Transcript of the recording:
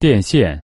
电线